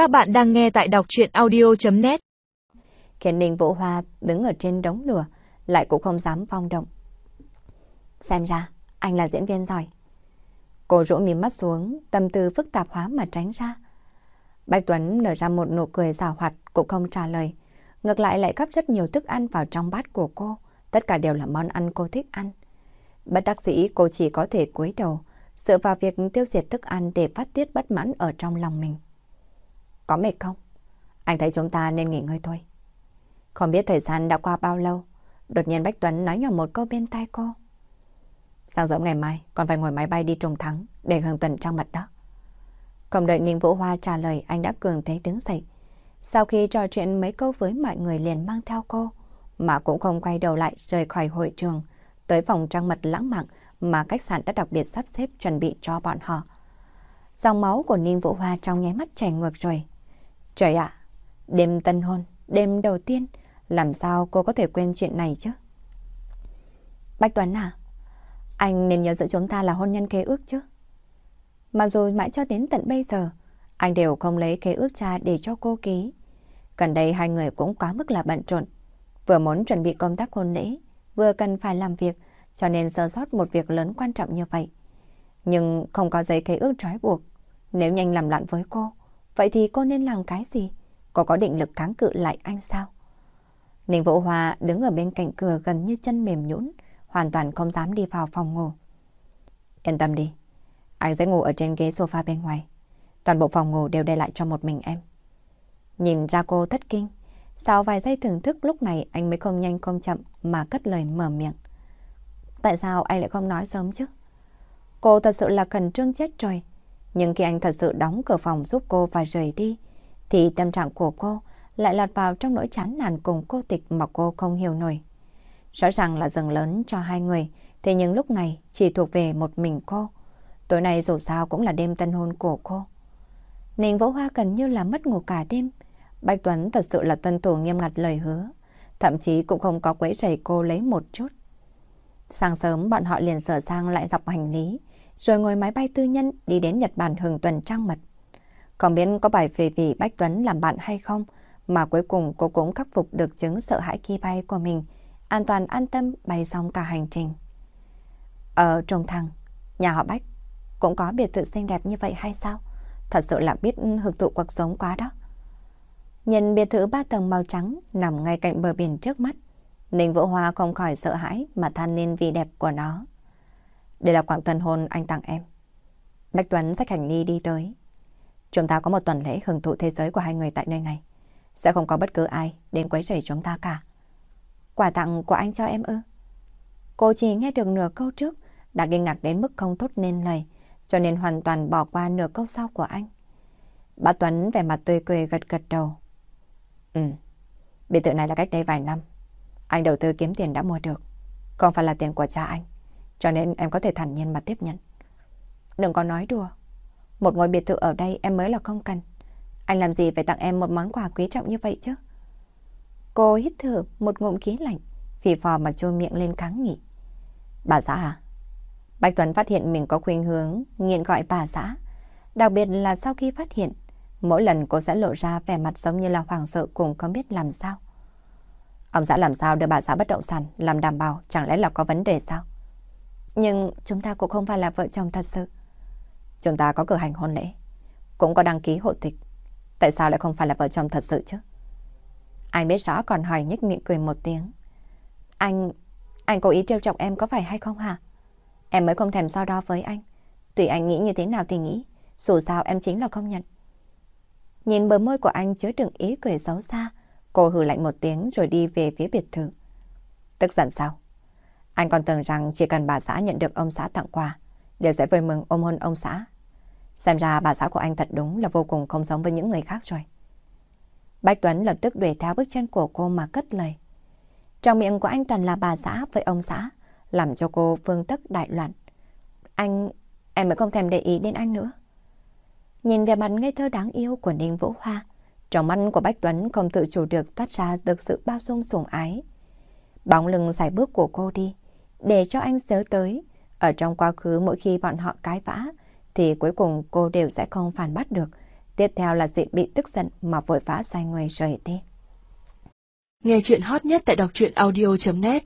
Các bạn đang nghe tại đọc chuyện audio.net Khiến Ninh Vũ Hoa đứng ở trên đống lửa, lại cũng không dám phong động. Xem ra, anh là diễn viên giỏi. Cô rũ mím mắt xuống, tâm tư phức tạp hóa mà tránh ra. Bạch Tuấn nở ra một nụ cười rào hoạt cũng không trả lời. Ngược lại lại gấp rất nhiều thức ăn vào trong bát của cô. Tất cả đều là món ăn cô thích ăn. Bất đắc dĩ cô chỉ có thể cúi đầu, dựa vào việc tiêu diệt thức ăn để phát tiết bất mãn ở trong lòng mình. Có mệt không? Anh thấy chúng ta nên nghỉ ngơi thôi. Không biết thời gian đã qua bao lâu, đột nhiên Bách Tuấn nói nhỏ một câu bên tai cô. Sáng sớm ngày mai, còn phải ngồi máy bay đi trùng thắng để hưởng tuần trăng mật đó. Không đợi Ninh Vũ Hoa trả lời, anh đã cường thế đứng dậy. Sau khi trò chuyện mấy câu với mọi người liền mang theo cô, mà cũng không quay đầu lại rời khỏi hội trường, tới phòng trăng mật lãng mạn mà khách sạn đã đặc biệt sắp xếp chuẩn bị cho bọn họ. Dòng máu của Ninh Vũ Hoa trong nháy mắt chảy ngược rồi. Trời ạ, đêm tân hôn, đêm đầu tiên, làm sao cô có thể quên chuyện này chứ? Bách Tuấn à, anh nên nhớ giữa chúng ta là hôn nhân kế ước chứ? Mà rồi mãi cho đến tận bây giờ, anh đều không lấy kế ước cha để cho cô ký. Gần đây hai người cũng quá mức là bận rộn. Vừa muốn chuẩn bị công tác hôn lễ, vừa cần phải làm việc, cho nên sơ sót một việc lớn quan trọng như vậy. Nhưng không có giấy kế ước trói buộc. Nếu nhanh làm loạn với cô, vậy thì cô nên làm cái gì? Cô có định lực kháng cự lại anh sao? Ninh Vũ Hoa đứng ở bên cạnh cửa gần như chân mềm nhũn, hoàn toàn không dám đi vào phòng ngủ. Yên tâm đi, anh sẽ ngủ ở trên ghế sofa bên ngoài. Toàn bộ phòng ngủ đều để lại cho một mình em. Nhìn ra cô thất kinh, sau vài giây thưởng thức lúc này anh mới không nhanh không chậm mà cất lời mở miệng. Tại sao anh lại không nói sớm chứ? Cô thật sự là khẩn trương chết rồi. Nhưng khi anh thật sự đóng cửa phòng giúp cô và rời đi, thì tâm trạng của cô lại lọt vào trong nỗi chán nản cùng cô tịch mà cô không hiểu nổi. Rõ ràng là rừng lớn cho hai người, thế nhưng lúc này chỉ thuộc về một mình cô. Tối nay dù sao cũng là đêm tân hôn của cô. Ninh Vũ Hoa gần như là mất ngủ cả đêm. Bạch Tuấn thật sự là tuân thủ nghiêm ngặt lời hứa, thậm chí cũng không có quấy rầy cô lấy một chút. Sáng sớm bọn họ liền sửa sang lại dọc hành lý, rồi ngồi máy bay tư nhân đi đến Nhật Bản hưởng tuần trăng mật. Còn biết có bài về vì Bách Tuấn làm bạn hay không, mà cuối cùng cô cũng khắc phục được chứng sợ hãi khi bay của mình, an toàn an tâm bay xong cả hành trình. Ở Trung Thăng, nhà họ Bách, cũng có biệt thự xinh đẹp như vậy hay sao? Thật sự là biết hưởng thụ cuộc sống quá đó. Nhìn biệt thự ba tầng màu trắng nằm ngay cạnh bờ biển trước mắt, Ninh Vũ Hoa không khỏi sợ hãi mà than lên vì đẹp của nó. Đây là quảng tân hôn anh tặng em. Bách Tuấn xách hành ly đi tới. Chúng ta có một tuần lễ hưởng thụ thế giới của hai người tại nơi này. Sẽ không có bất cứ ai đến quấy rầy chúng ta cả. Quà tặng của anh cho em ư? Cô chỉ nghe được nửa câu trước, đã kinh ngạc đến mức không thốt nên lời, cho nên hoàn toàn bỏ qua nửa câu sau của anh. Bà Tuấn vẻ mặt tươi cười gật gật đầu. Ừ, biệt thự này là cách đây vài năm. Anh đầu tư kiếm tiền đã mua được, không phải là tiền của cha anh. Cho nên em có thể thản nhiên mà tiếp nhận. Đừng có nói đùa. Một ngôi biệt thự ở đây em mới là không cần. Anh làm gì phải tặng em một món quà quý trọng như vậy chứ? Cô hít thở một ngụm khí lạnh, phì phò mà trôi miệng lên kháng nghị. Bà xã à? Bạch Tuấn phát hiện mình có khuynh hướng nghiện gọi bà xã. Đặc biệt là sau khi phát hiện, mỗi lần cô sẽ lộ ra vẻ mặt giống như là hoàng sợ cùng không biết làm sao. Ông xã làm sao đưa bà xã bất động sản làm đảm bảo chẳng lẽ là có vấn đề sao? Nhưng chúng ta cũng không phải là vợ chồng thật sự. Chúng ta có cử hành hôn lễ, cũng có đăng ký hộ tịch. Tại sao lại không phải là vợ chồng thật sự chứ? Anh biết rõ còn hỏi nhếch miệng cười một tiếng. Anh, anh cố ý trêu chọc em có phải hay không hả? Em mới không thèm so đo với anh. Tùy anh nghĩ như thế nào thì nghĩ, dù sao em chính là không nhận. Nhìn bờ môi của anh chứa đựng ý cười xấu xa, cô hừ lạnh một tiếng rồi đi về phía biệt thự. Tức giận sao? Anh còn tưởng rằng chỉ cần bà xã nhận được ông xã tặng quà, đều sẽ vui mừng ôm hôn ông xã. Xem ra bà xã của anh thật đúng là vô cùng không giống với những người khác rồi. Bách Tuấn lập tức đuổi theo bước chân của cô mà cất lời. Trong miệng của anh toàn là bà xã với ông xã, làm cho cô phương tức đại loạn. Anh, em mới không thèm để ý đến anh nữa. Nhìn về mặt ngây thơ đáng yêu của Ninh Vũ Hoa, trong mắt của Bách Tuấn không tự chủ được toát ra được sự bao dung sủng ái. Bóng lưng dài bước của cô đi, để cho anh nhớ tới. Ở trong quá khứ mỗi khi bọn họ cái vã, thì cuối cùng cô đều sẽ không phản bắt được, Tiếp theo là dị bị tức giận mà vội vã xoay người rời đi. Nghe chuyện hot nhất tại đọc truyện audio.net